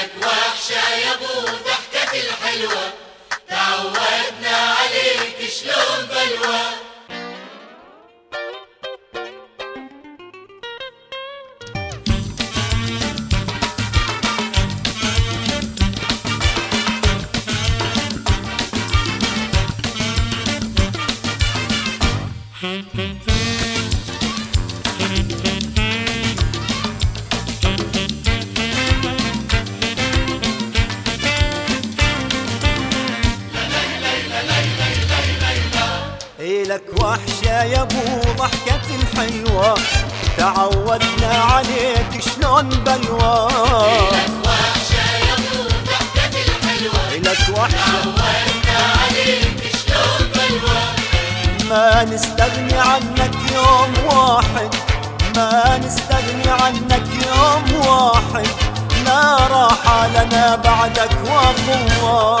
لك وحشة يا أبو ضحكة الحلوة. تعودنا عليك شلون بلوى؟ إلك وحشة يا أبو ضحكة الحلوة. تعودنا عليك شلون بلوى. لك وحشة. يا ابو ضحكة الحلوة إلك وحشة تعودنا عليك شلون بلوى ما نستغني عنك يوم واحد. ما نستغني عنك يوم واحد. لا راحة لنا بعدك وقوة.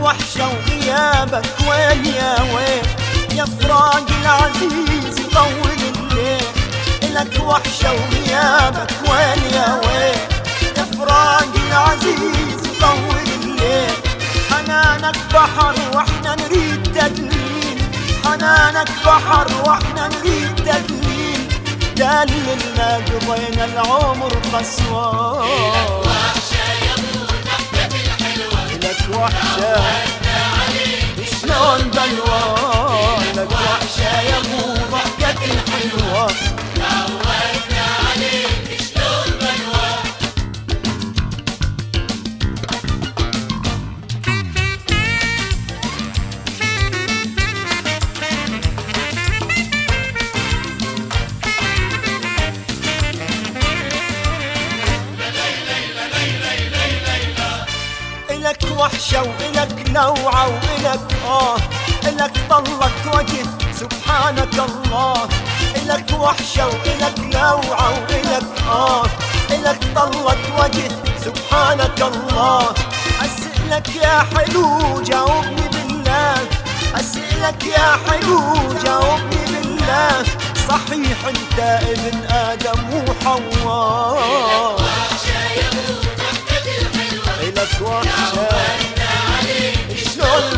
وحشة وغيابك وين يا وين حنانك بحر وإحنا نريد تدليل دللنا قضينا العمر قسوة وحشة يا ابو الحلوة وحشة. شلون بلوى وحشة وإلك لوعة وإلك آه. إلك طلت وجه سبحانك الله. إلك وحشة وإلك لوعة وإلك آه. إلك طلت وجه سبحانك الله. أسألك يا حلو جاوبني بالله. أسألك يا حلو جاوبني بالله. صحيح أنت ابن آدم وحواء.